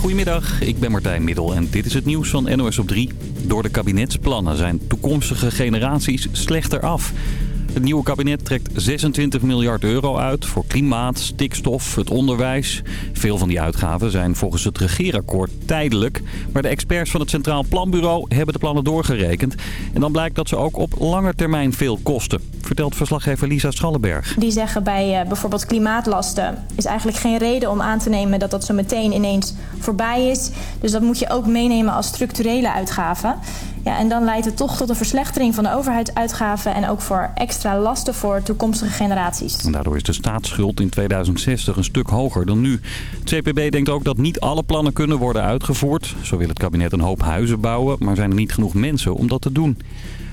Goedemiddag, ik ben Martijn Middel en dit is het nieuws van NOS op 3. Door de kabinetsplannen zijn toekomstige generaties slechter af. Het nieuwe kabinet trekt 26 miljard euro uit voor klimaat, stikstof, het onderwijs. Veel van die uitgaven zijn volgens het regeerakkoord tijdelijk. Maar de experts van het Centraal Planbureau hebben de plannen doorgerekend. En dan blijkt dat ze ook op lange termijn veel kosten. Vertelt verslaggever Lisa Schallenberg. Die zeggen bij uh, bijvoorbeeld klimaatlasten is eigenlijk geen reden om aan te nemen dat dat zo meteen ineens voorbij is. Dus dat moet je ook meenemen als structurele uitgaven. Ja, en dan leidt het toch tot een verslechtering van de overheidsuitgaven en ook voor extra lasten voor toekomstige generaties. En daardoor is de staatsschuld in 2060 een stuk hoger dan nu. Het CPB denkt ook dat niet alle plannen kunnen worden uitgevoerd. Zo wil het kabinet een hoop huizen bouwen, maar zijn er niet genoeg mensen om dat te doen.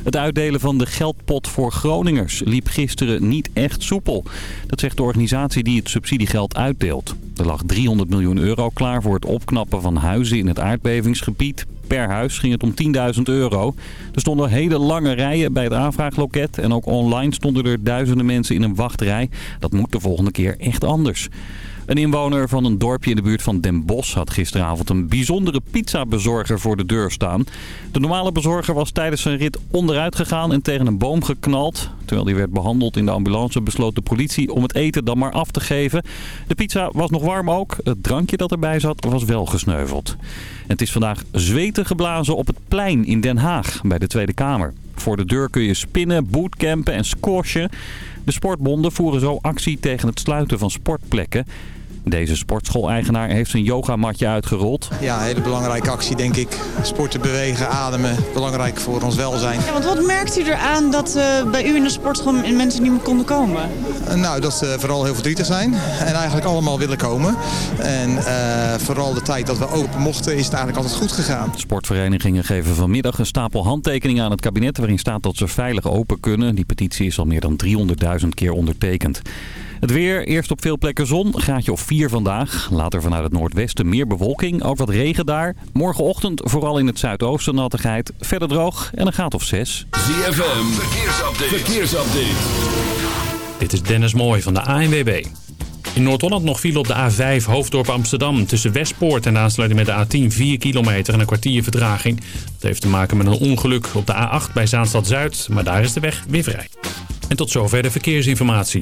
Het uitdelen van de geldpot voor Groningers liep gisteren niet echt soepel. Dat zegt de organisatie die het subsidiegeld uitdeelt. Er lag 300 miljoen euro klaar voor het opknappen van huizen in het aardbevingsgebied. Per huis ging het om 10.000 euro. Er stonden hele lange rijen bij het aanvraagloket. En ook online stonden er duizenden mensen in een wachtrij. Dat moet de volgende keer echt anders. Een inwoner van een dorpje in de buurt van Den Bosch had gisteravond een bijzondere pizzabezorger voor de deur staan. De normale bezorger was tijdens zijn rit onderuit gegaan en tegen een boom geknald. Terwijl hij werd behandeld in de ambulance besloot de politie om het eten dan maar af te geven. De pizza was nog warm ook. Het drankje dat erbij zat was wel gesneuveld. Het is vandaag zweten geblazen op het plein in Den Haag bij de Tweede Kamer. Voor de deur kun je spinnen, bootcampen en squashen. De sportbonden voeren zo actie tegen het sluiten van sportplekken. Deze sportschool-eigenaar heeft zijn yogamatje uitgerold. Ja, een hele belangrijke actie denk ik. Sporten, bewegen, ademen. Belangrijk voor ons welzijn. Ja, want wat merkt u eraan dat uh, bij u in de sportschool mensen niet meer konden komen? Uh, nou, dat ze vooral heel verdrietig zijn. En eigenlijk allemaal willen komen. En uh, vooral de tijd dat we open mochten is het eigenlijk altijd goed gegaan. Sportverenigingen geven vanmiddag een stapel handtekeningen aan het kabinet... waarin staat dat ze veilig open kunnen. Die petitie is al meer dan 300.000 keer ondertekend. Het weer, eerst op veel plekken zon, graadje of 4 vandaag. Later vanuit het noordwesten meer bewolking, ook wat regen daar. Morgenochtend vooral in het zuidoosten nattigheid. Verder droog en een graad of 6. ZFM, verkeersupdate. verkeersupdate. Dit is Dennis Mooij van de ANWB. In Noord-Holland nog viel op de A5 Hoofddorp Amsterdam. Tussen Westpoort en de aansluiting met de A10 4 kilometer en een kwartier vertraging. Dat heeft te maken met een ongeluk op de A8 bij Zaanstad Zuid. Maar daar is de weg weer vrij. En tot zover de verkeersinformatie.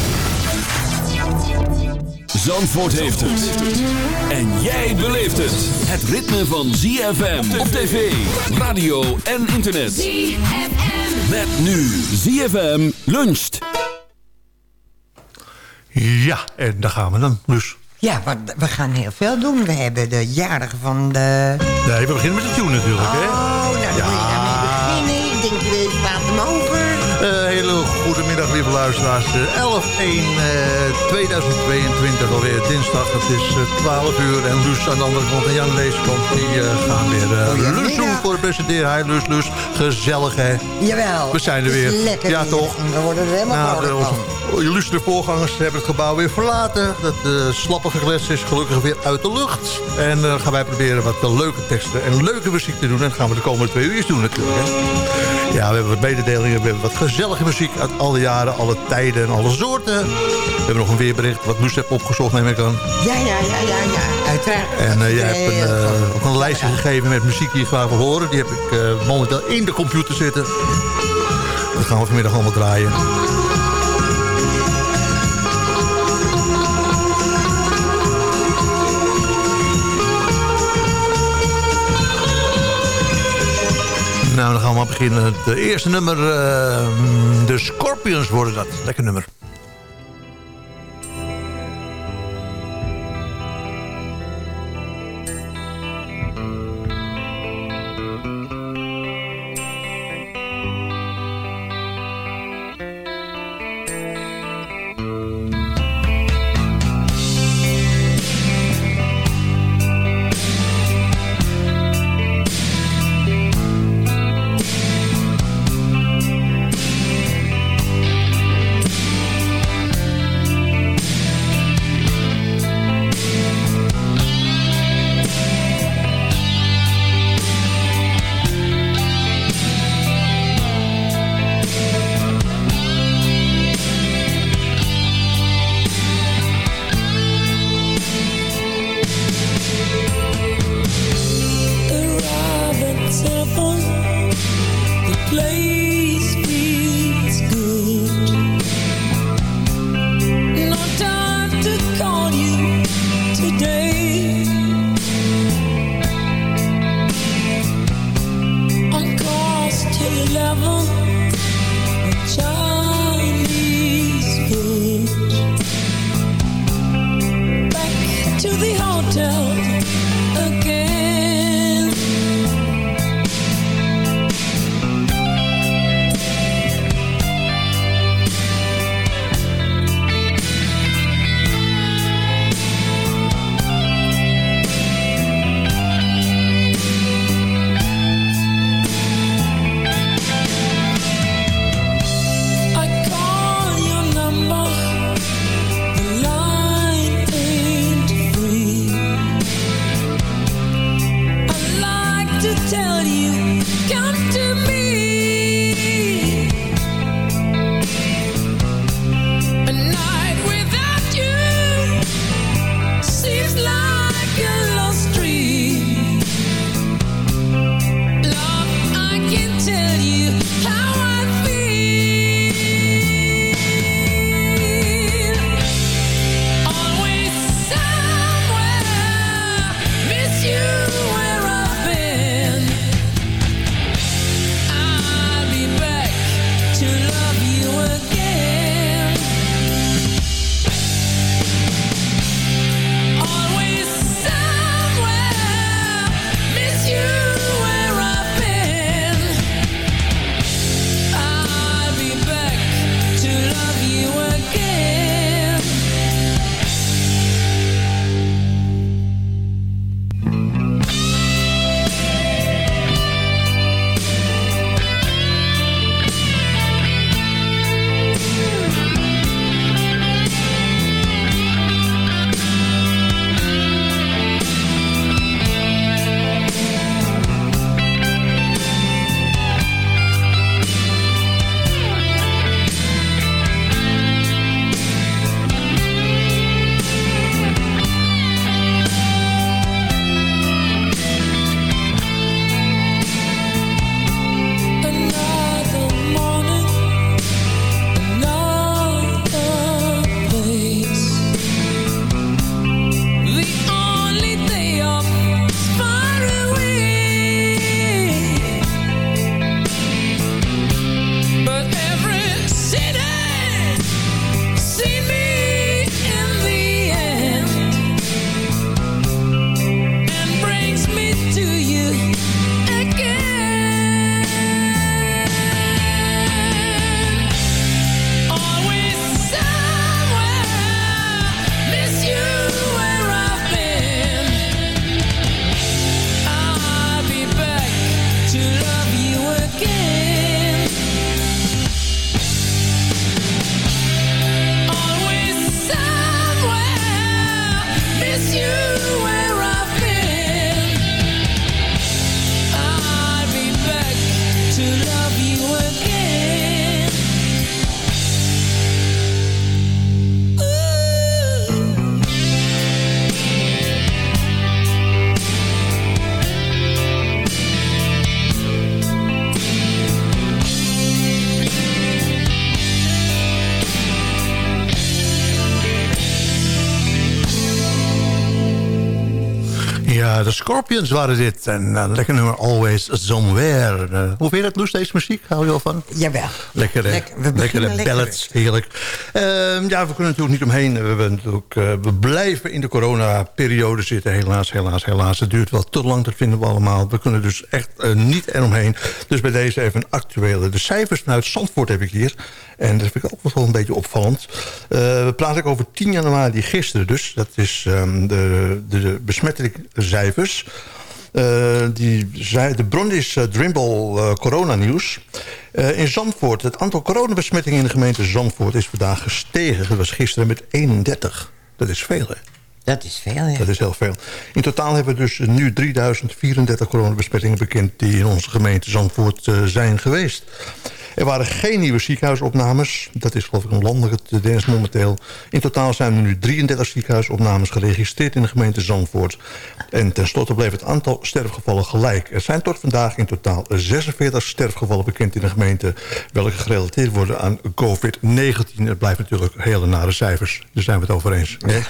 Zandvoort heeft het. En jij beleeft het. Het ritme van ZFM op tv, radio en internet. ZFM. Met nu ZFM luncht. Ja, en daar gaan we dan dus. Ja, we gaan heel veel doen. We hebben de jarige van de... Nee, we beginnen met de tune natuurlijk, oh, hè? Oh, nou, dan ja. Goedemiddag, lieve luisteraars. 11 1 uh, 2022 alweer dinsdag. Het is uh, 12 uur en Luus aan de andere kant en Jan aan deze kant... die uh, gaan weer uh, Luus doen voor het presenteren. Hi Luus, Luus. Gezellig, hè? Jawel. We zijn er weer. Lekker ja, weer. toch? We worden er helemaal nou, onze illustre voorgangers hebben het gebouw weer verlaten. Dat slappige geles is gelukkig weer uit de lucht. En dan gaan wij proberen wat leuke teksten en leuke muziek te doen. En dat gaan we de komende twee uur doen natuurlijk, hè? Ja, we hebben wat mededelingen, we hebben wat gezellige muziek uit alle jaren, alle tijden en alle soorten. We hebben nog een weerbericht wat Loes heeft opgezocht, neem ik aan. Ja, ja, ja, ja, ja. uiteraard. En uh, jij hebt een, uh, ook een lijstje gegeven met muziek die je graag wil horen. Die heb ik uh, momenteel in de computer zitten. Dat gaan we vanmiddag allemaal draaien. Nou, dan gaan we maar beginnen. Het eerste nummer, uh, de Scorpions worden dat. Lekker nummer. Ja, de Scorpions waren dit. En uh, lekker nummer Always Somewhere. Uh, hoe vind je dat, Loes, deze muziek? Hou je al van? Jawel. Lekkere, we lekkere lekker ballads, heerlijk. Ehm, ja, we kunnen natuurlijk niet omheen. We, natuurlijk, eh, we blijven in de coronaperiode zitten. Helaas, helaas, helaas. Het duurt wel te lang, dat vinden we allemaal. We kunnen dus echt eh, niet eromheen. Dus bij deze even een actuele. De cijfers vanuit Zandvoort heb ik hier. En dat vind ik ook wel een beetje opvallend. Eh, we praten ook over 10 januari gisteren dus. Dat is ehm, de, de, de Eh, die zei, de bron is uh, Drimble uh, coronanieuws. Uh, in Zandvoort, het aantal coronabesmettingen in de gemeente Zandvoort is vandaag gestegen. Dat was gisteren met 31. Dat is veel, hè? Dat is veel, ja. Dat is heel veel. In totaal hebben we dus nu 3034 coronabesmettingen bekend... die in onze gemeente Zandvoort zijn geweest. Er waren geen nieuwe ziekenhuisopnames. Dat is geloof ik een landelijke tendens momenteel. In totaal zijn er nu 33 ziekenhuisopnames geregistreerd in de gemeente Zandvoort. En tenslotte bleef het aantal sterfgevallen gelijk. Er zijn tot vandaag in totaal 46 sterfgevallen bekend in de gemeente... welke gerelateerd worden aan COVID-19. Het blijft natuurlijk hele nare cijfers. Daar zijn we het over eens. Ja.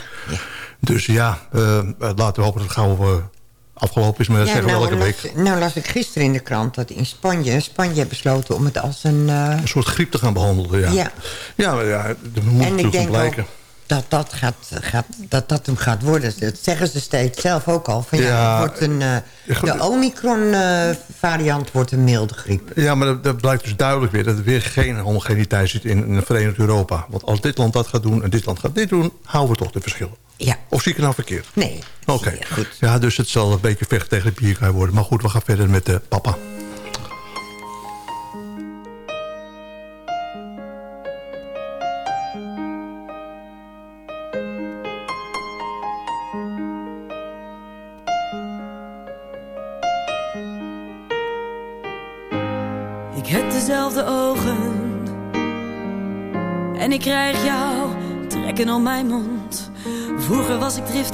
Dus ja, uh, laten we hopen dat het gauw uh, afgelopen is. Maar dat ja, zeggen nou, elke las, week. nou las ik gisteren in de krant dat in Spanje... Spanje heeft besloten om het als een... Uh... Een soort griep te gaan behandelen, ja. Ja, ja, ja dat moet en ik natuurlijk denk blijken. dat dat, gaat, gaat, dat dat hem gaat worden. Dat zeggen ze steeds zelf ook al. Van, ja, wordt een, eh, de Omicron-variant wordt een milde griep. Ja, maar dat, dat blijkt dus duidelijk weer... dat er weer geen homogeniteit zit in, in Verenigd Europa. Want als dit land dat gaat doen en dit land gaat dit doen... houden we toch de verschillen. Ja. Of zie ik het nou verkeerd? Nee. Oké. Ja, dus het zal een beetje vechten tegen de bierkaai worden. Maar goed, we gaan verder met de papa.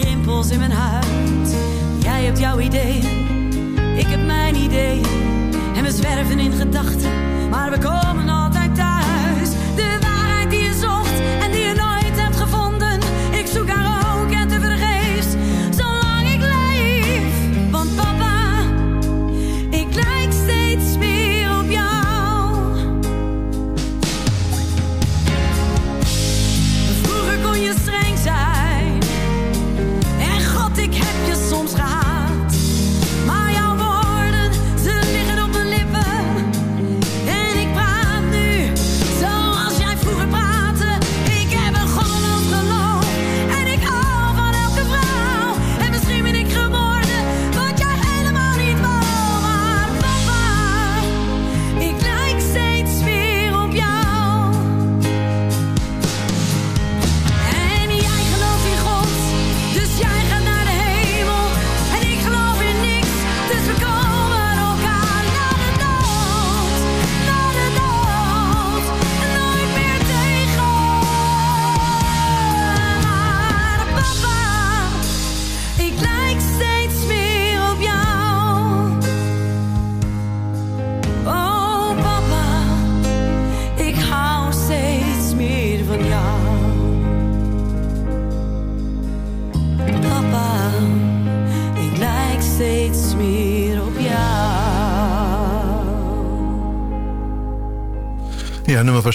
rimpels in mijn huid Jij hebt jouw ideeën Ik heb mijn ideeën En we zwerven in gedachten Maar we komen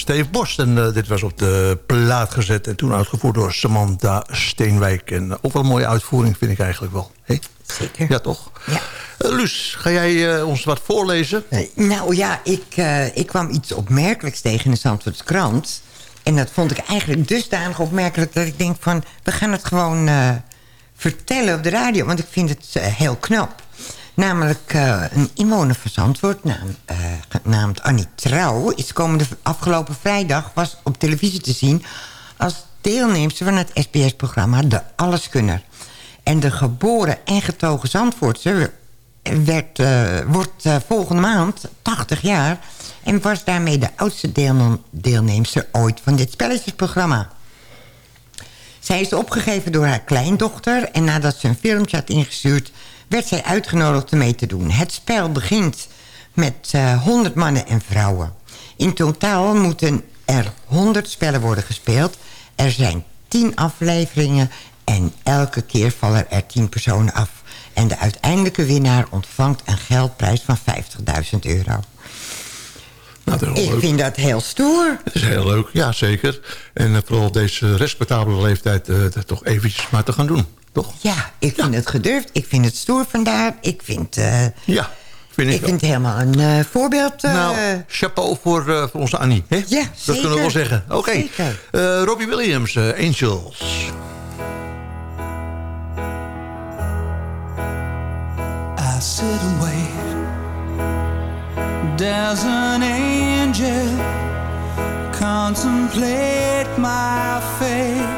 Steve Bos. En eh, dit was op de plaat gezet en toen uitgevoerd door Samantha Steenwijk. En eh, ook wel een mooie uitvoering vind ik eigenlijk wel. Zeker. Ja, toch? Ja. Eh, Luus, ga jij ons wat voorlezen? Nou ja, ik, ik kwam iets opmerkelijks tegen in de Zandvoortse krant. En dat vond ik eigenlijk dusdanig opmerkelijk... dat ik denk van, we gaan het gewoon vertellen op de radio. Want ik vind het heel knap. Namelijk eh, een inwoner van Zandvoort, naam, eh, genaamd Annie Trouw... is komende afgelopen vrijdag was op televisie te zien... als deelnemster van het SBS-programma De Alleskunner. En de geboren en getogen Zandvoortse werd, eh, wordt volgende maand 80 jaar... en was daarmee de oudste deelnem deelnemster ooit van dit spelletjesprogramma. Zij is opgegeven door haar kleindochter... en nadat ze een filmpje had ingestuurd... werd zij uitgenodigd om mee te doen. Het spel begint met eh 100 mannen en vrouwen. In totaal moeten er 100 spellen worden gespeeld. Er zijn 10 afleveringen en elke keer vallen er 10 personen af. En de uiteindelijke winnaar ontvangt een geldprijs van 50.000 euro. Nou, dat Ik leuk. vind dat heel stoer. Het is heel leuk, ja zeker. En eh, vooral deze respectabele leeftijd dat toch eventjes maar te gaan doen, toch? Ja, ik vind het gedurfd. Ik vind het stoer vandaar. Ik vind, eh, Ja, vind ik, ik vind het helemaal een eh, voorbeeld. eh, Nou, chapeau voor, eh, voor onze Annie. Hè? Ja, Dat zeker. kunnen we wel zeggen. Oké. Eh, Robbie Williams, eh, Angels. I sit and wait. There's an angel contemplate my fate.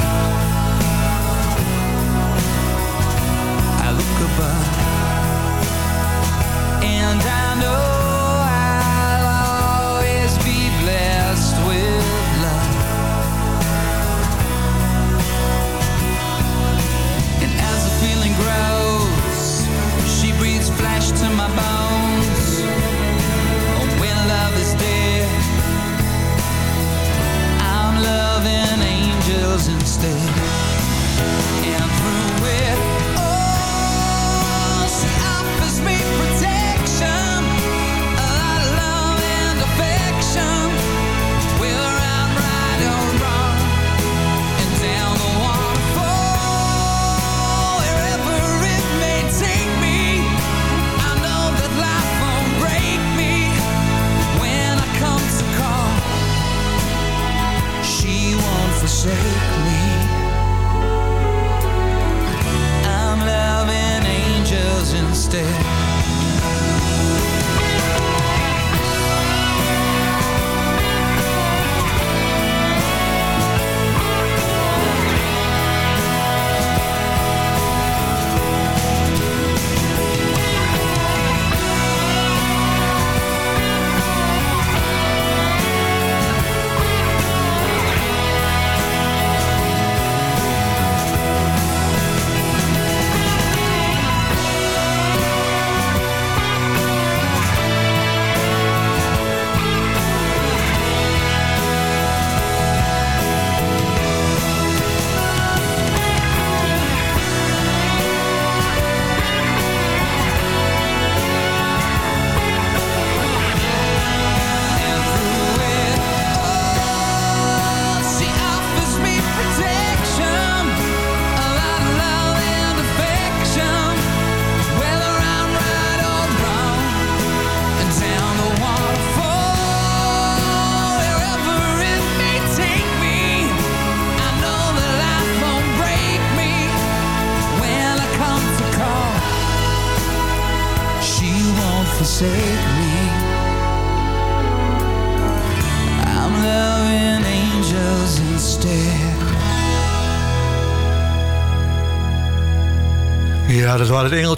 instead.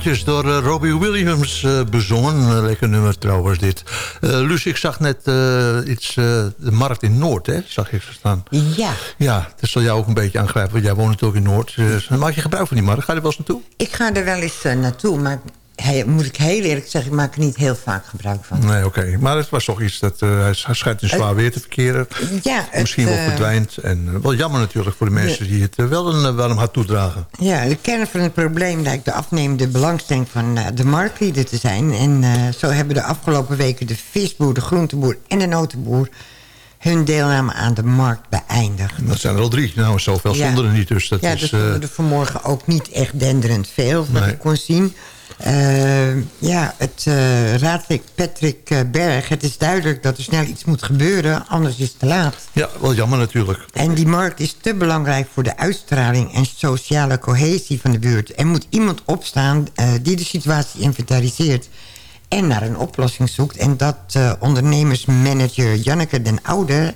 Engeltjes door eh, Robbie Williams eh, bezongen. Een lekker nummer trouwens dit. Luus, ik zag net iets, de markt in Noord, hè? Zag ik staan. Ja, Ja, dat zal jou ook een beetje aangrijpen, want jij woont natuurlijk in Noord. Dus, maak je gebruik van die markt? Ga je er wel eens naartoe? ik ga er wel eens naartoe, maar moet ik heel eerlijk zeggen... ik maak er niet heel vaak gebruik van. Nee, oké. Maar het was toch iets dat eh, hij hij schijnt in zwaar weer te verkeren. Ja, het, Misschien wel eh, verdwijnt. En eh, wel jammer natuurlijk voor de mensen die het eh, wel een eh, warm hart toedragen. Ja, de kern van het probleem lijkt de afnemende belangstelling van eh, de marktlieden te zijn. En eh, zo hebben de afgelopen weken de visboer, de groenteboer en de notenboer hun deelname aan de markt beëindigd. Dat zijn er al drie. Nou, zoveel Ja. stonden er niet. Dus dat ja, is... dat eh, vanmorgen ook niet echt denderend veel, wat Nee. ik kon zien. Eh, ja, het eh raadlid Patrick eh, Berg, het is duidelijk dat er snel iets moet gebeuren, anders is het te laat. ja, wel jammer natuurlijk. En die markt is te belangrijk voor de uitstraling en sociale cohesie van de buurt. Er moet iemand opstaan die de situatie inventariseert en naar een oplossing zoekt. En dat ondernemersmanager Janneke den Oude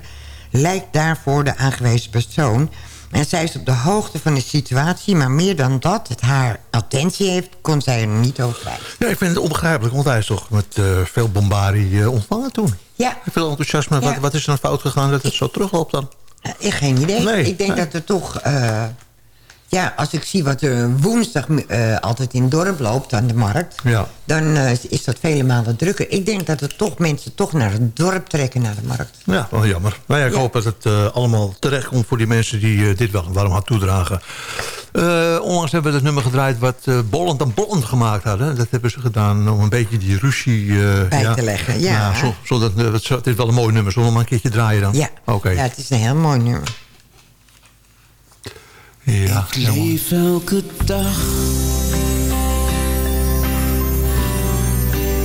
lijkt daarvoor de aangewezen persoon. En zij is op de hoogte van de situatie, maar meer dan dat, het haar attentie heeft, kon zij er niet over kwijt. Ja, ik vind het onbegrijpelijk, want hij is toch met eh, veel bombardie eh, ontvangen toen. Ja. Veel enthousiasme. Wat, Ja. wat is er dan fout gegaan dat het zo terugloopt dan? Eh, Ik geen idee. Nee, ik denk nee. dat er toch... ja, als ik zie wat er woensdag eh, altijd in het dorp loopt aan de markt... Ja. dan eh, is dat vele malen drukker. Ik denk dat er toch mensen toch naar het dorp trekken, naar de markt. Ja, wel jammer. Maar ja, ik Ja. hoop dat het eh, allemaal terecht komt voor die mensen die dit wel warm hart toedragen. Eh, onlangs hebben we het nummer gedraaid wat Bollend en Bollend gemaakt hadden. Dat hebben ze gedaan om een beetje die ruzie... Bij te leggen, ja. zo, zodat, het, het is wel een mooi nummer. Zullen we maar een keertje draaien dan? Ja, Oké. ja het is een heel mooi nummer. Ja, Ik leef elke dag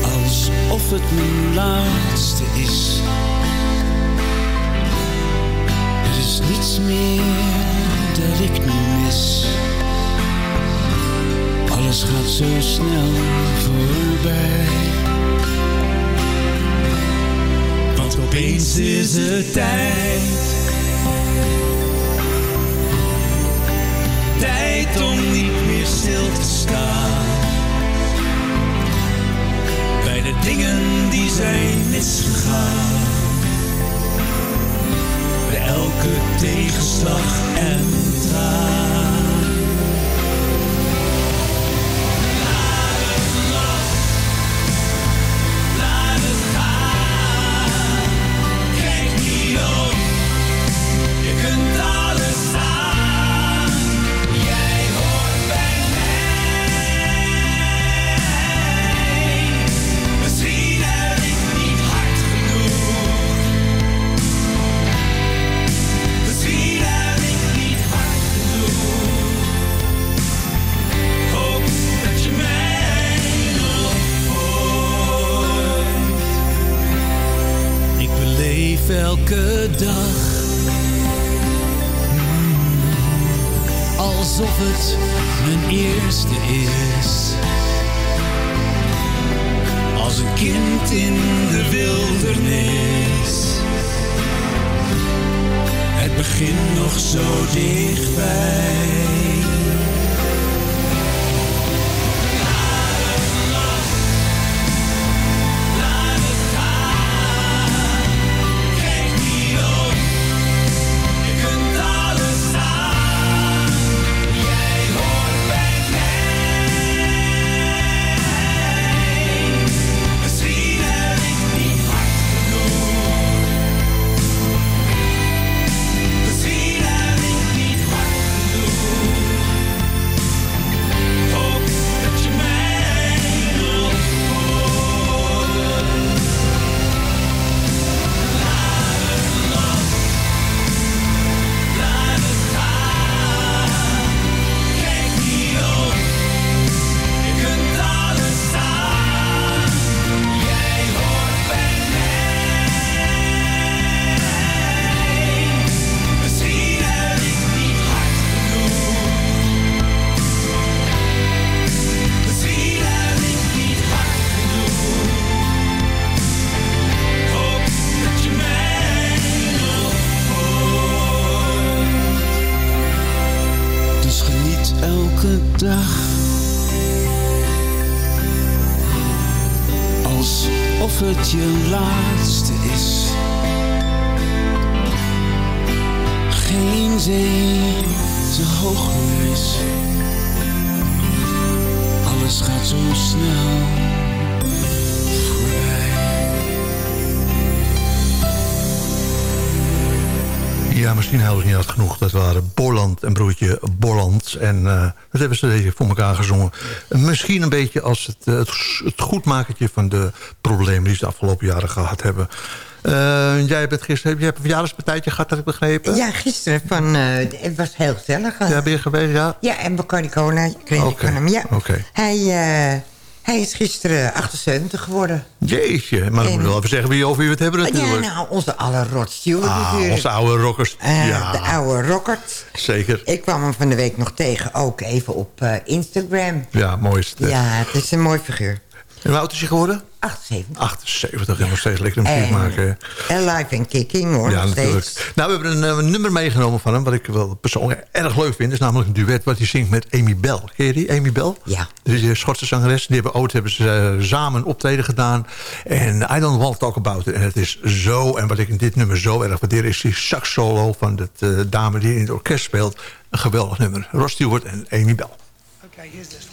alsof het mijn laatste is. Er is niets meer dat ik nu mis. Alles gaat zo snel voorbij. Want opeens is het tijd. Tijd om niet meer stil te staan. Bij de dingen die zijn misgegaan. Bij elke tegenslag en traan. Ze niet hard genoeg. Dat waren Borland en broertje Borland. En eh, dat hebben ze deze voor elkaar gezongen. En misschien een beetje als het, eh, het, het goedmakertje van de problemen... die ze de afgelopen jaren gehad hebben. Eh, jij bent gisteren, je hebt een verjaardagspartijtje gehad, had ik begrepen. Ja, gisteren van... het was heel gezellig. Ja, ben je geweest, ja? Ja, en Bacardi Cola ik Oké, van hem, ja. oké. Hij, hij is gisteren 78 geworden. Jeetje, maar dan moet wel even zeggen wie over wie we het hebben Ja, natuurlijk. nou, onze alle Rod Stewart ah, natuurlijk. onze oude rockers. Eh, ja, De oude rockert. zeker. Ik kwam hem van de week nog tegen, ook even op eh, Instagram. Ja, mooi is het. hè. Ja, het is een mooi figuur. En hoe oud is je geworden? 78. 78 en nog steeds lekker muziek En- maken. En live en kicking hoor, Ja, nog steeds. natuurlijk. Nou, we hebben een, eh, nummer meegenomen van hem... wat ik wel persoonlijk erg leuk vind. is namelijk een duet wat hij zingt met Amy Bell. Ken je die, Amy Bell? Ja. Dus die Schotse zangeres. Die hebben ooit hebben ze eh, samen een optreden gedaan. En I Don't Want to Talk About It. En het is zo... En wat ik in dit nummer zo erg waardeer... is die sax solo van de eh, dame die in het orkest speelt. Een geweldig nummer. Ross Stewart en Amy Bell. Okay, here's this one.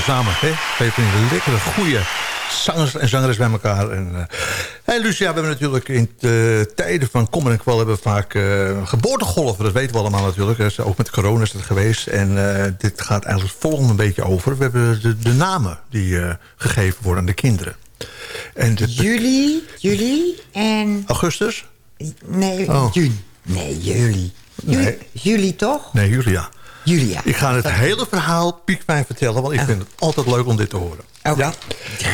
Zo samen. Hè? Twee van die lekkere, goede zangers en zangeres bij elkaar. En, eh Lucia, we hebben natuurlijk in de tijden van kommer en kwal... hebben we vaak eh, geboortegolven, dat weten we allemaal natuurlijk. Ook met corona is het geweest. En eh, dit gaat eigenlijk het volgende een beetje over. We hebben de, de namen die eh, gegeven worden aan de kinderen. En de, Juli, juli en... Augustus? Nee, Oh. juni. Nee, juli. Juli, Nee. juli toch? Nee, Julia. Julia. Ik ga het hele verhaal piekfijn vertellen... want ik vind het altijd leuk om dit te horen. Ja?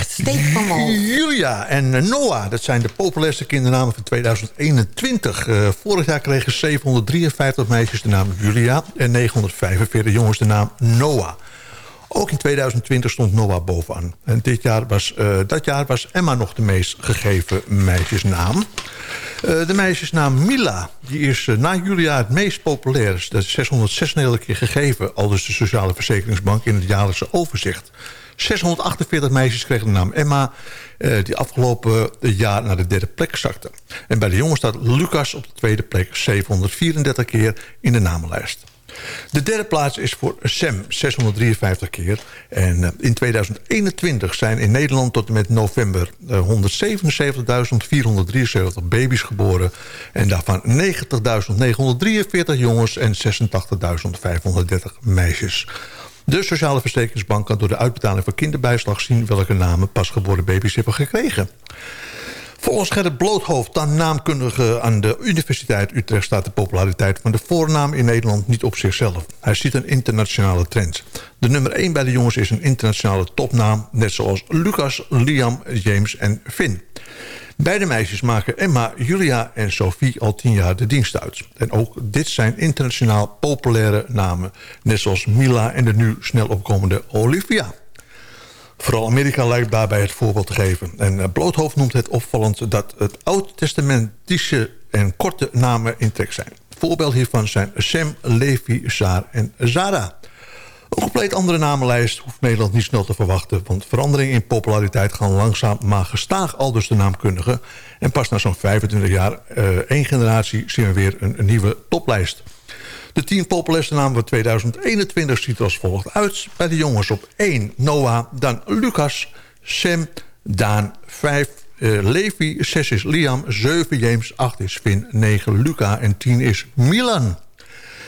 Steek van wal. Julia en eh, Noah, dat zijn de populairste kindernamen van 2021. Eh, vorig jaar kregen 753 meisjes de naam Julia... en 945 jongens de naam Noah. Ook in 2020 stond Noah bovenaan. En dit jaar was, eh, dat jaar was Emma nog de meest gegeven meisjesnaam. Eh, de meisjesnaam Mila die is eh, na Julia het meest populair. Dat is 696 keer gegeven, al dus de Sociale Verzekeringsbank in het jaarlijkse overzicht. 648 meisjes kregen de naam Emma, eh, die afgelopen jaar naar de derde plek zakte. En bij de jongens staat Lucas op de tweede plek 734 keer in de namenlijst. De derde plaats is voor Sam, 653 keer. En eh, in 2021 zijn in Nederland tot en met november eh, 177.473 baby's geboren. En daarvan 90.943 jongens en 86.530 meisjes. De Sociale Verzekeringsbank kan door de uitbetaling van kinderbijslag zien... welke namen pasgeboren baby's hebben gekregen. Volgens Gerrit Bloothoofd, dan naamkundige aan de Universiteit Utrecht... staat de populariteit van de voornaam in Nederland niet op zichzelf. Hij ziet een internationale trend. De nummer 1 bij de jongens is een internationale topnaam... net zoals Lucas, Liam, James en Finn. Beide meisjes maken Emma, Julia en Sophie al tien jaar de dienst uit. En ook dit zijn internationaal populaire namen... net zoals Mila en de nu snel opkomende Olivia. Vooral Amerika lijkt daarbij het voorbeeld te geven. En eh, Bloothoofd noemt het opvallend dat het oud-testamentische en korte namen in trek zijn. Voorbeeld hiervan zijn Sam, Levi, Saar en Zara. Een compleet andere namenlijst hoeft Nederland niet snel te verwachten... want veranderingen in populariteit gaan langzaam maar gestaag al dus de naamkundigen. En pas na zo'n 25 jaar, eh, één generatie, zien we weer een, een nieuwe toplijst. De tien populairste namen van 2021 ziet er als volgt uit. Bij de jongens op 1 Noah, dan Lucas, Sam, Daan, 5 eh, Levi, 6 is Liam, 7 James, 8 is Finn, 9 Luca en 10 is Milan.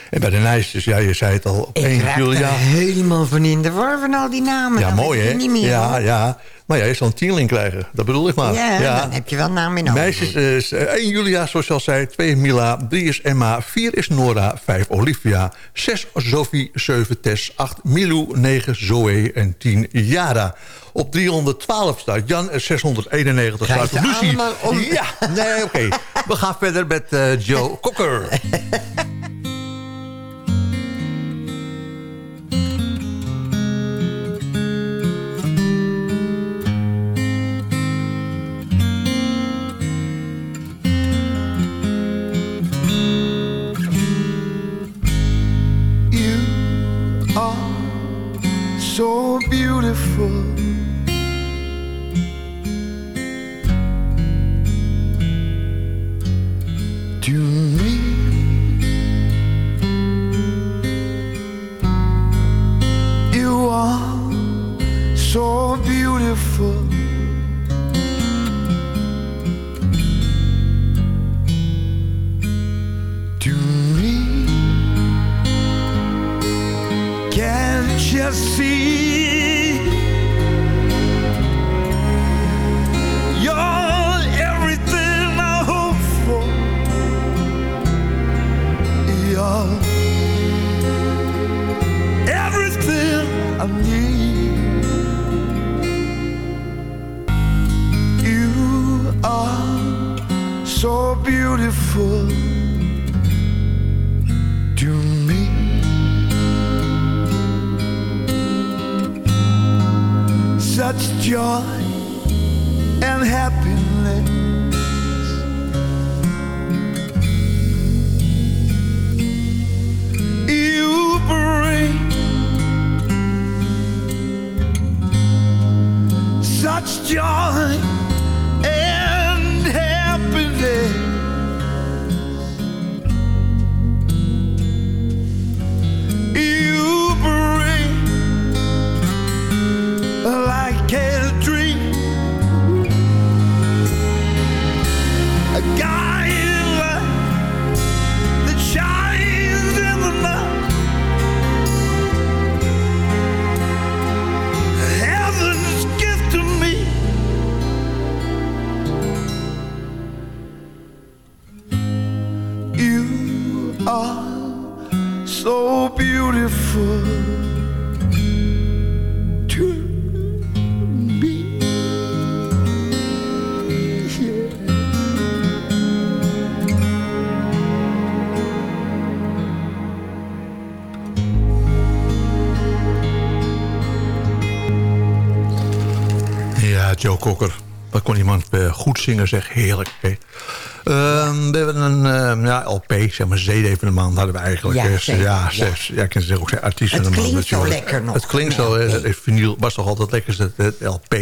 En bij de Nijsters, ja, je zei het al, op Ik 1 raak Julia. er helemaal van in de war van al die namen. Ja, mooi ik hè? het Niet meer, ja, hoor. ja. Maar ja, je zal een tieneling krijgen. Dat bedoel ik maar. Ja, dan heb je wel naam in nodig. Meisjes is eh, 1 Julia, zoals je al zei. 2 Mila, 3 is Emma, 4 is Nora, 5 Olivia, 6 Sophie, 7 Tess, 8 Milou, 9 Zoe en 10 Yara. Op 312 staat Jan en 691 Ga je staat Lucie. om- Ja, nee, oké. We gaan verder met eh, Joe Cocker. joy and happiness. You bring such joy Cocker. Wat kon iemand eh, goed zingen, zeg. Heerlijk. We hebben een ehm, ja, LP, zeg maar, CD van de maand hadden we eigenlijk. Ja, Eh, zeker, ja, zes, ja, ik kan zeggen ook zeggen artiest van Het de maand. klinkt zo lekker nog. Het klinkt zo, nee. het vinyl was toch altijd lekker, het, het LP.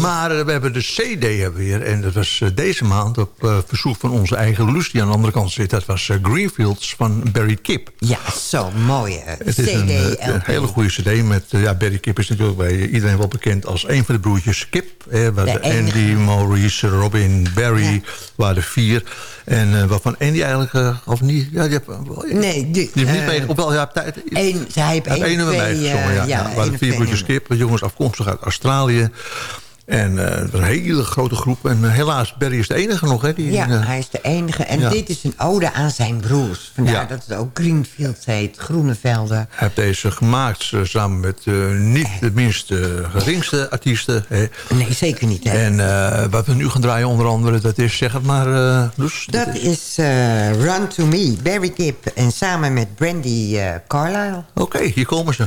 Maar eh, we hebben de CD hebben we weer. En dat was eh, deze maand op eh, verzoek van onze eigen Luus die aan de andere kant zit. Dat was eh, Greenfields van Barry Kip. Ja, zo mooi. eh, Het is een, eh, hele goede cd met... eh, ja, Barry Kip is natuurlijk bij iedereen wel bekend als een van de broertjes Kip. Hè, waar De. Andy, Maurice, Robin, Barry waren er vier. En eh, waarvan Andy eigenlijk... eh, of niet... Ja, die wel- Nee, die, die heeft niet eh, mee... Of wel, ja, tijd... Eén, Hij heeft één één nummer eh, ja. ja, ja, één of vier broertjes Kip, jongens afkomstig uit Australië. En het was een hele grote groep. En eh, helaas, Barry is de enige nog, hè? Die, Ja, eh, hij is de enige. En ja. dit is een ode aan zijn broers. Vandaar Ja. dat het ook Greenfield heet, Groene Velden. Hij heeft deze gemaakt samen met niet de minste geringste artiesten. Hè. Nee, zeker niet. Hè. En wat we nu gaan draaien onder andere, dat is, zeg het maar, dus, Dat is Run To Me, Barry Gibb. En samen met Brandy Carlisle. Oké, hier komen ze.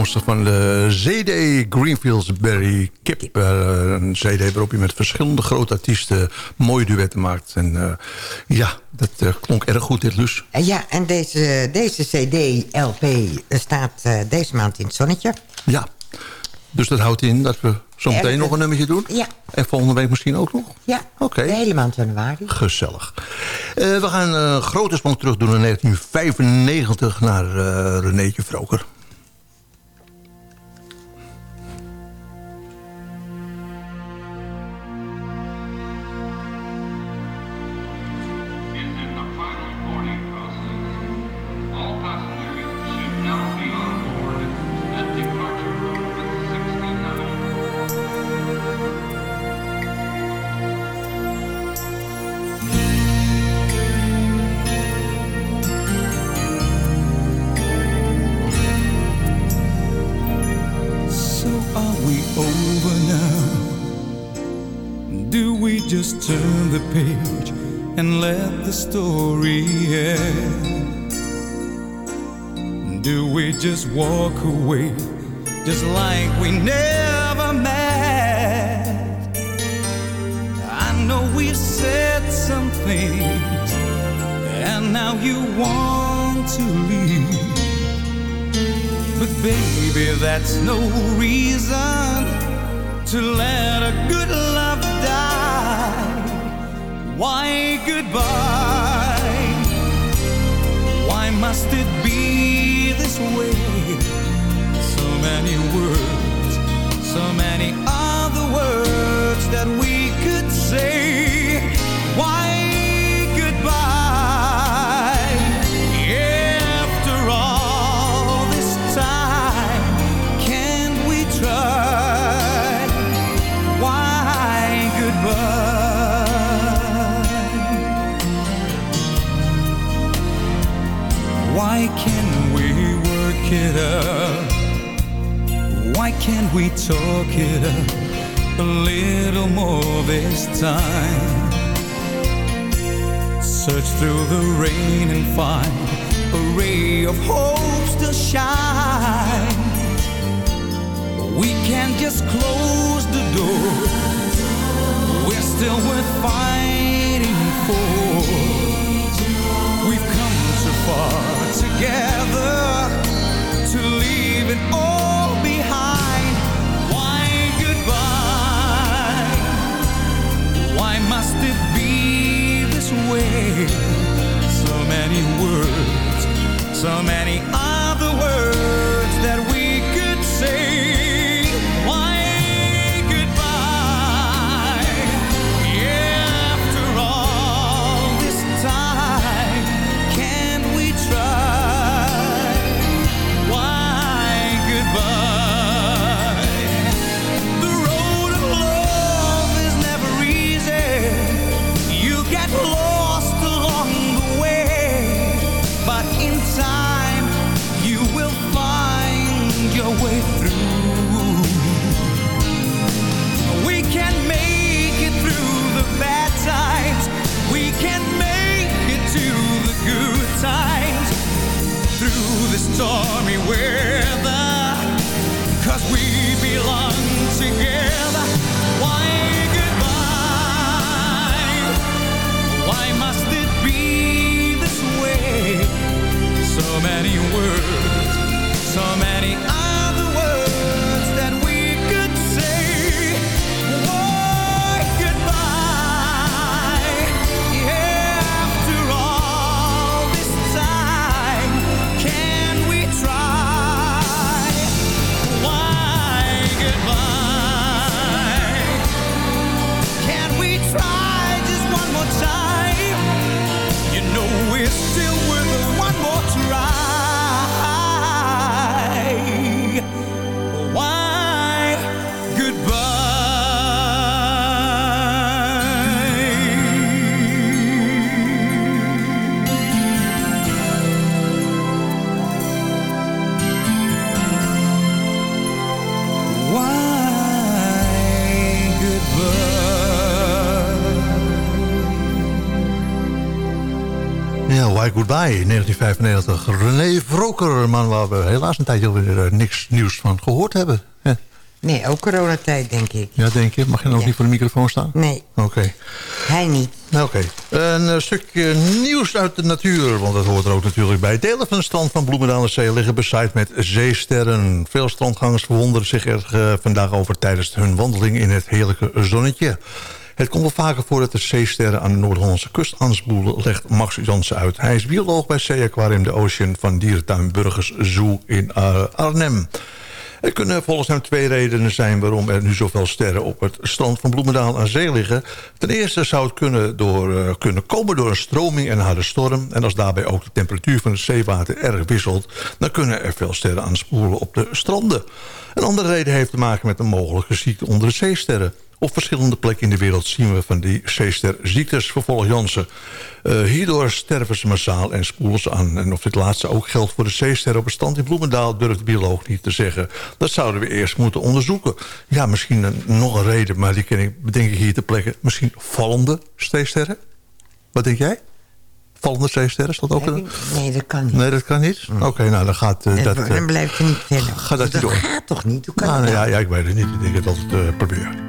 Afkomstig van de CD Greenfields Berry Kip. Eh, een CD waarop je met verschillende grote artiesten mooie duetten maakt. En eh, ja, dat eh, klonk erg goed dit, Luus. En ja, en deze, deze CD-LP staat eh, deze maand in het zonnetje. Ja, dus dat houdt in dat we zo meteen nog een nummertje doen. Ja. En volgende week misschien ook nog. Ja, Oké. de hele maand januari. Gezellig. We gaan een grote sprong terug doen in 1995 naar eh Renéetje Vroker. Away Can't we talk it out a little more this time? Search through the rain and find a ray of hope still shines. We can't just close the door. We're still worth fighting for. We've come too far together to leave it all Why must it be this way? So many words, so many other words that stormy weather. Cause we belong together. Why goodbye? Why must it be this way? So many words, so many other Ja, Why Goodbye, 1995. René Vroker, een man waar we helaas een tijdje weer eh, niks nieuws van gehoord hebben. Ja, Nee, ook coronatijd, denk ik. ja denk je? Mag je ook Ja. niet voor de microfoon staan? Nee, Oké. hij niet. Oké. Een eh, stukje nieuws uit de natuur, want dat hoort er ook natuurlijk bij. Delen van het strand van Bloemendaal de Zee liggen bezaaid met zeesterren. Veel strandgangers verwonderen zich er eh, vandaag over tijdens hun wandeling in het heerlijke zonnetje. Het komt wel vaker voor dat de zeesterren aan de Noord-Hollandse kust aanspoelen, legt Max Jansen uit. Hij is bioloog bij Zee Aquarium de Ocean van dierentuin Burgers Zoo in eh, Arnhem. Er kunnen volgens hem twee redenen zijn waarom er nu zoveel sterren op het strand van Bloemendaal aan zee liggen. Ten eerste zou het kunnen, door, eh, kunnen komen door een stroming en een harde storm. En als daarbij ook de temperatuur van het zeewater erg wisselt... dan kunnen er veel sterren aanspoelen op de stranden. Een andere reden heeft te maken met een mogelijke ziekte onder de zeesterren. Op verschillende plekken in de wereld zien we van die zeesterziektes, vervolgt Jansen. Eh, hierdoor sterven ze massaal en spoelen ze aan. En of dit laatste ook geldt voor de zeesterren op het strand in Bloemendaal... durft de bioloog niet te zeggen. Dat zouden we eerst moeten onderzoeken. Ja, misschien een, nog een reden, maar die ken ik, bedenk ik hier te plekken. Misschien vallende zeesterren? Wat denk jij? Vallende zeesterren, is dat ook een... Nee, dat kan niet. Nee, dat kan niet? Oké, nou dan gaat Nee, dat... dan eh, blijft je niet verder. gaat dat niet door. gaat toch niet? Hoe kan nou, ja, nou? ja, ik weet het niet. Ik denk dat het uh, probeer.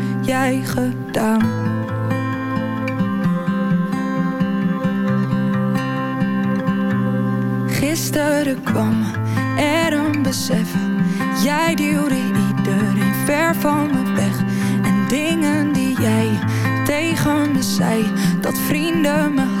jij gedaan. Gisteren kwam er een besef. Jij duwde iedereen ver van me weg. En dingen die jij tegen me zei. Dat vrienden me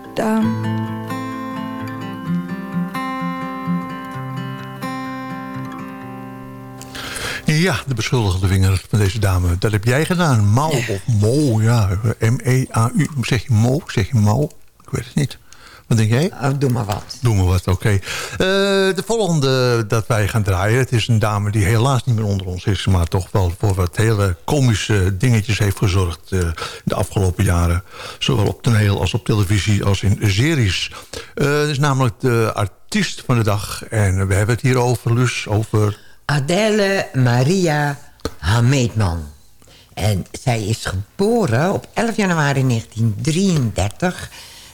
Ja, de beschuldigde vinger van deze dame. Dat heb jij gedaan. Mau of Mo, ja. M-E-A-U. Zeg je Mo? Zeg je Mo? Ik weet het niet. Wat denk jij? Oh, doe maar wat. Doe maar wat, oké. Eh, de volgende dat wij gaan draaien... het is een dame die helaas niet meer onder ons is... maar toch wel voor wat hele komische dingetjes heeft gezorgd... eh, de afgelopen jaren. Zowel op toneel als op televisie als in series. Het is namelijk de artiest van de dag. En we hebben het hier over, Luus, over... Adele Maria Hameetman. En zij is geboren op 11 januari 1933.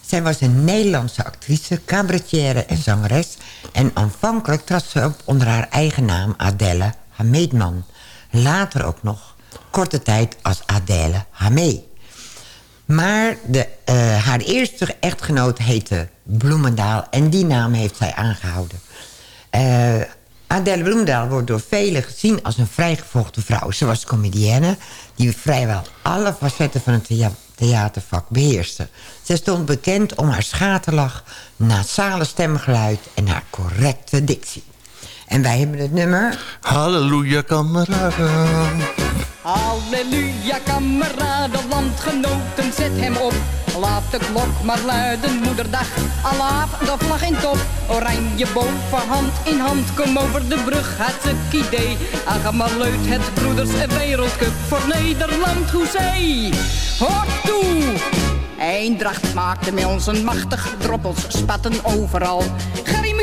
Zij was een Nederlandse actrice, cabaretière en zangeres. En aanvankelijk trad ze op onder haar eigen naam Adele Hameetman. Later ook nog korte tijd als Adele Hamee. Maar de, eh, haar eerste echtgenoot heette Bloemendaal. En die naam heeft zij aangehouden. Eh, Adele Bloemendaal wordt door velen gezien als een vrijgevochten vrouw. Ze was comedienne die vrijwel alle facetten van het theatervak beheerste. Ze stond bekend om haar schaterlach, nasale stemgeluid en haar correcte dictie. En wij hebben het nummer... Halleluja, kameraden. Halleluja, kameraden, landgenoten, zet hem op. Laat de klok maar luiden, moederdag, alaaf, de vlag in top. Oranje boven, hand in hand, kom over de brug, hartstikke idee. Leut het broeders wereldcup voor Nederland, hoezee. Hoort toe! Eendracht maakte met ons een machtig droppels spatten overal. Gerry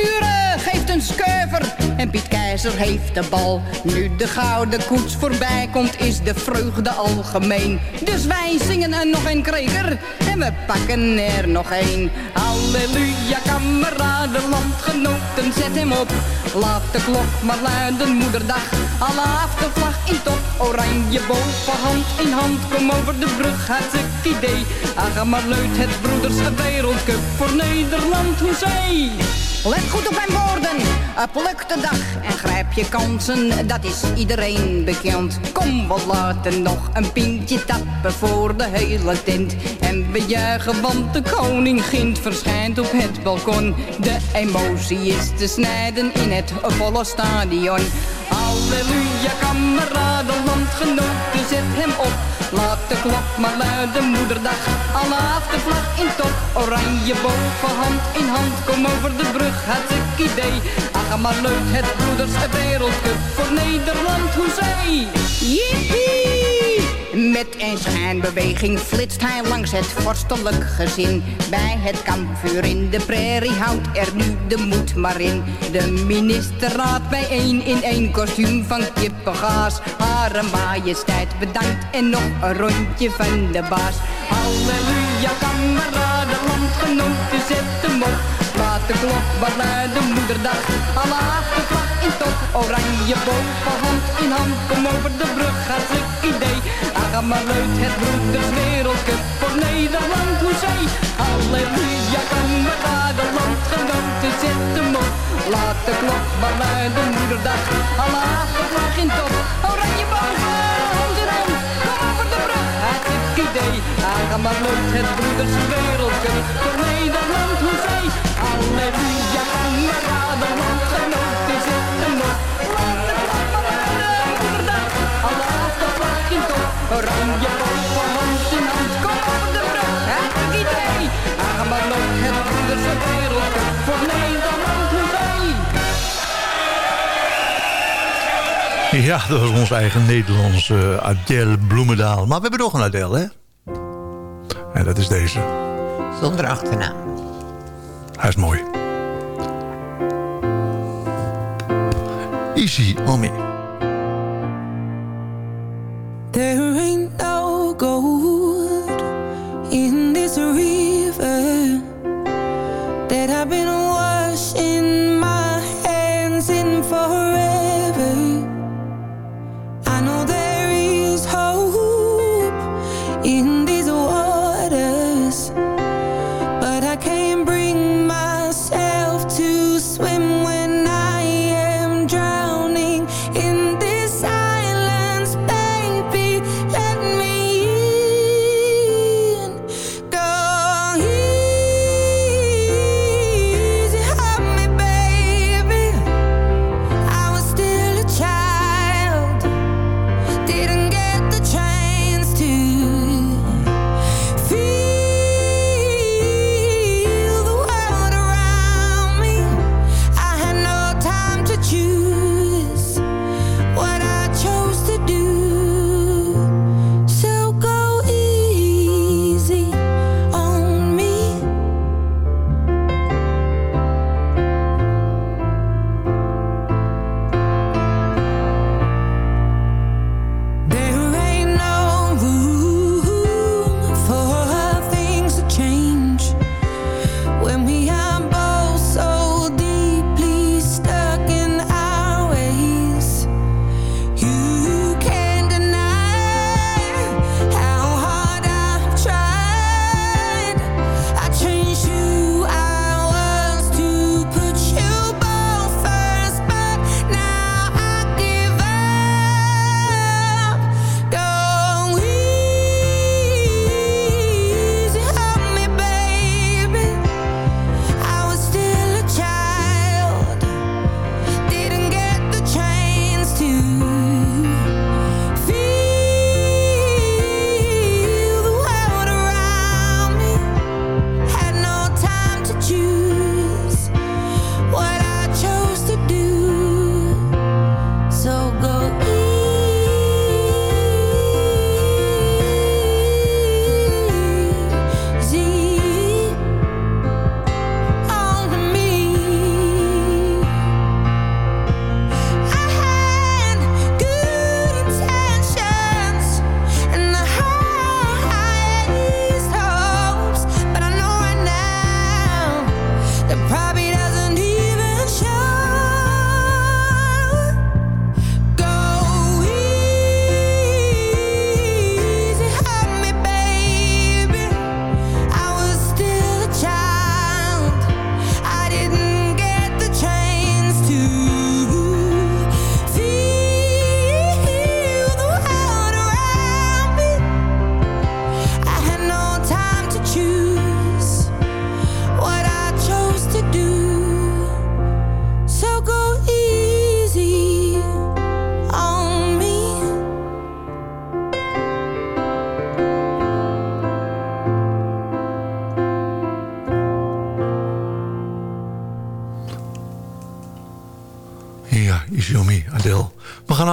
geeft een skeuver en Piet Keizer heeft de bal. Nu de gouden koets voorbij komt is de vreugde algemeen. Dus wij zingen er nog een kreker en we pakken er nog een. Halleluja kameraden, landgenoten, zet hem op. Laat de klok maar luiden, moederdag, alaaf de vlag in top. Oranje boven, hand in hand, kom over de brug, hartstikke idee. Ach, maar leut het broeders wereldcup voor Nederland, hoezee. Let goed op mijn woorden, pluk de dag en grijp je kansen, dat is iedereen bekend. Kom, we laten nog een pintje tappen voor de hele tent. En we juichen, want de koning Gint verschijnt op het balkon. De emotie is te snijden in het volle stadion. Halleluja, kameraden, landgenoten, zet hem op. Laat de klok maar luiden, moederdag, alaaf de vlag in top. Oranje boven, hand in hand, kom over de brug, hartstikke idee. Ach, maar leuk, het broeders wereldcup voor Nederland, hoezee. Jippie! Met een schijnbeweging flitst hij langs het vorstelijk gezin. Bij het kampvuur in de prairie houdt er nu de moed maar in. De ministerraad bijeen in één kostuum van kippengaas. Hare majesteit bedankt en nog een rondje van de baas. Halleluja kameraden, landgenoten, zet Laat de klok maar luiden, moederdag, alaaf de vlag in top. Oranje boven, hand in hand, kom over de brug, hartstikke idee. Aga maar luid, het broeders wereldcup voor Nederland, hoezee. Halleluja, kameraden, landgenoten, zet hem op. Laat de klok maar luiden, moederdag, alaaf de vlag in top. Oranje boven, hartstikke idee. Maar luid, het broeders wereldcup voor Nederland, hoezee. Halleluja, kameraden, landgenoten, zet hem op. Laat Ja, dat was onze eigen Nederlandse Adele Bloemendaal. Maar we hebben nog een Adele, hè? En dat is deze. Zonder achternaam. Hij is mooi. Easy on me.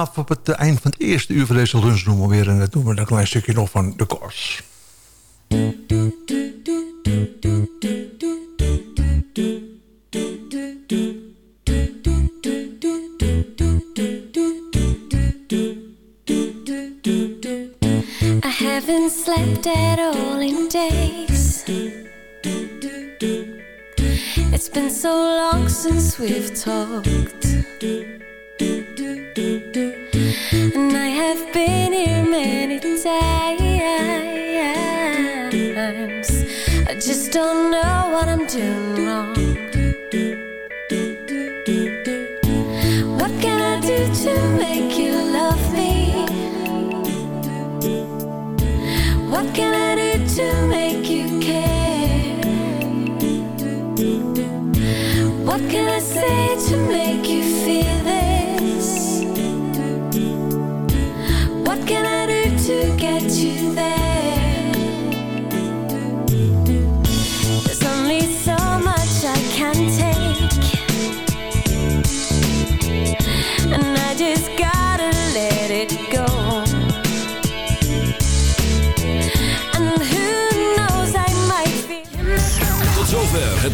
Af op het eind van het eerste uur van deze lunch doen we weer. En dat doen we een klein stukje nog van de Course. I haven't slept at all in days. It's been so long since we've talked. to long.